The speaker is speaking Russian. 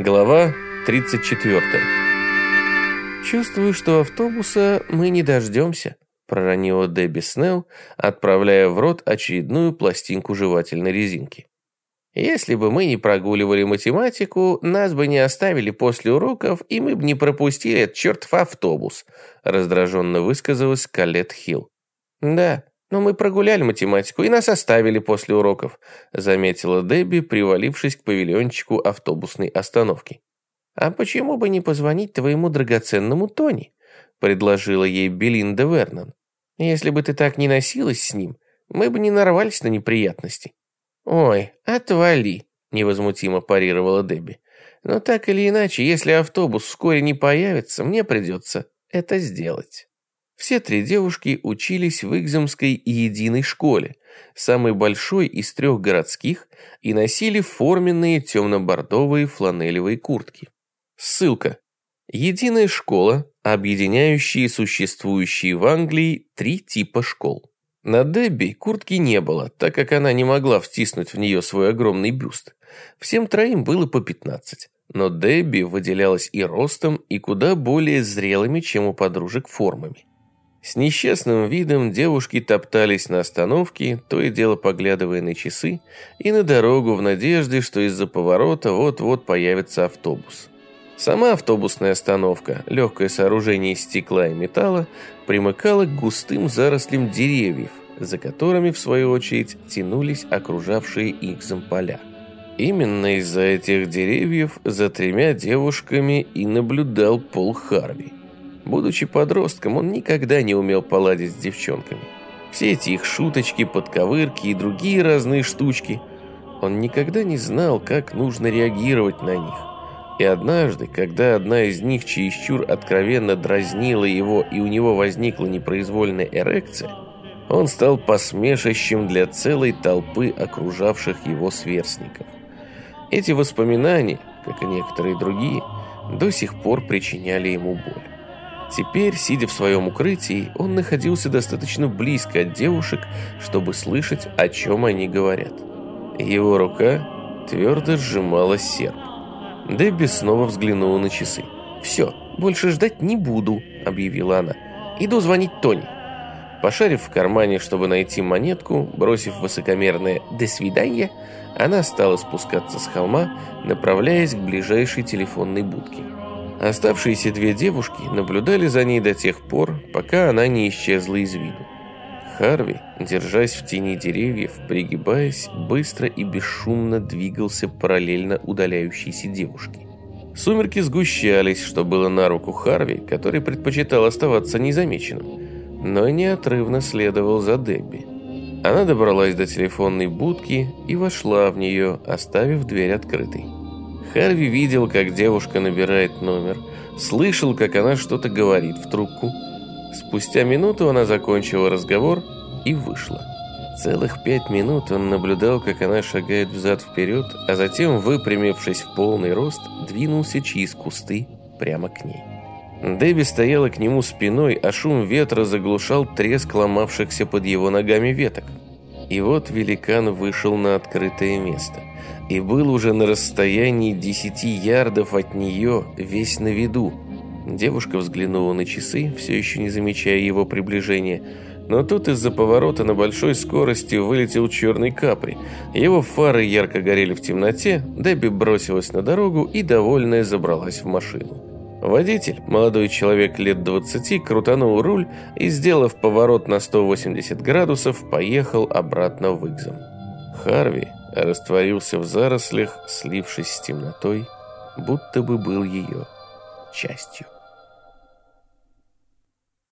Глава 34. «Чувствую, что автобуса мы не дождемся», проронила Дебби Снелл, отправляя в рот очередную пластинку жевательной резинки. «Если бы мы не прогуливали математику, нас бы не оставили после уроков, и мы бы не пропустили этот чертов автобус», раздраженно высказалась Калет Хилл. «Да, но мы прогуляли математику, и нас оставили после уроков», заметила Дебби, привалившись к павильончику автобусной остановки. «А почему бы не позвонить твоему драгоценному Тони?» предложила ей Белинда Вернон. Если бы ты так не носилась с ним, мы бы не нарвались на неприятности». «Ой, отвали», — невозмутимо парировала Дебби. «Но так или иначе, если автобус вскоре не появится, мне придется это сделать». Все три девушки учились в Игзамской единой школе, самой большой из трех городских, и носили форменные темно-бордовые фланелевые куртки. Ссылка. Единая школа объединяющие существующие в Англии три типа школ. На Дебби куртки не было, так как она не могла втиснуть в нее свой огромный бюст. Всем троим было по 15, но Дебби выделялась и ростом, и куда более зрелыми, чем у подружек формами. С несчастным видом девушки топтались на остановке, то и дело поглядывая на часы, и на дорогу в надежде, что из-за поворота вот-вот появится автобус. Сама автобусная остановка, легкое сооружение из стекла и металла, примыкала к густым зарослям деревьев, за которыми, в свою очередь, тянулись окружавшие их поля. Именно из-за этих деревьев за тремя девушками и наблюдал Пол Харви. Будучи подростком, он никогда не умел поладить с девчонками. Все эти их шуточки, подковырки и другие разные штучки. Он никогда не знал, как нужно реагировать на них. И однажды, когда одна из них чересчур откровенно дразнила его и у него возникла непроизвольная эрекция, он стал посмешищем для целой толпы окружавших его сверстников. Эти воспоминания, как и некоторые другие, до сих пор причиняли ему боль. Теперь, сидя в своем укрытии, он находился достаточно близко от девушек, чтобы слышать, о чем они говорят. Его рука твердо сжимала серп. Дебби снова взглянула на часы. «Все, больше ждать не буду», — объявила она. «Иду звонить Тони». Пошарив в кармане, чтобы найти монетку, бросив высокомерное «до свидания», она стала спускаться с холма, направляясь к ближайшей телефонной будке. Оставшиеся две девушки наблюдали за ней до тех пор, пока она не исчезла из виду. Харви, держась в тени деревьев, пригибаясь, быстро и бесшумно двигался параллельно удаляющейся девушке. Сумерки сгущались, что было на руку Харви, который предпочитал оставаться незамеченным, но неотрывно следовал за Дебби. Она добралась до телефонной будки и вошла в нее, оставив дверь открытой. Харви видел, как девушка набирает номер, слышал, как она что-то говорит в трубку – Спустя минуту она закончила разговор и вышла. Целых пять минут он наблюдал, как она шагает взад-вперед, а затем, выпрямившись в полный рост, двинулся через кусты прямо к ней. Дэби стояла к нему спиной, а шум ветра заглушал треск ломавшихся под его ногами веток. И вот великан вышел на открытое место и был уже на расстоянии десяти ярдов от нее, весь на виду, Девушка взглянула на часы, все еще не замечая его приближения. Но тут из-за поворота на большой скорости вылетел черный капри. Его фары ярко горели в темноте, Дебби бросилась на дорогу и, довольная, забралась в машину. Водитель, молодой человек лет 20, крутанул руль и, сделав поворот на 180 градусов, поехал обратно в Игзам. Харви растворился в зарослях, слившись с темнотой, будто бы был ее частью.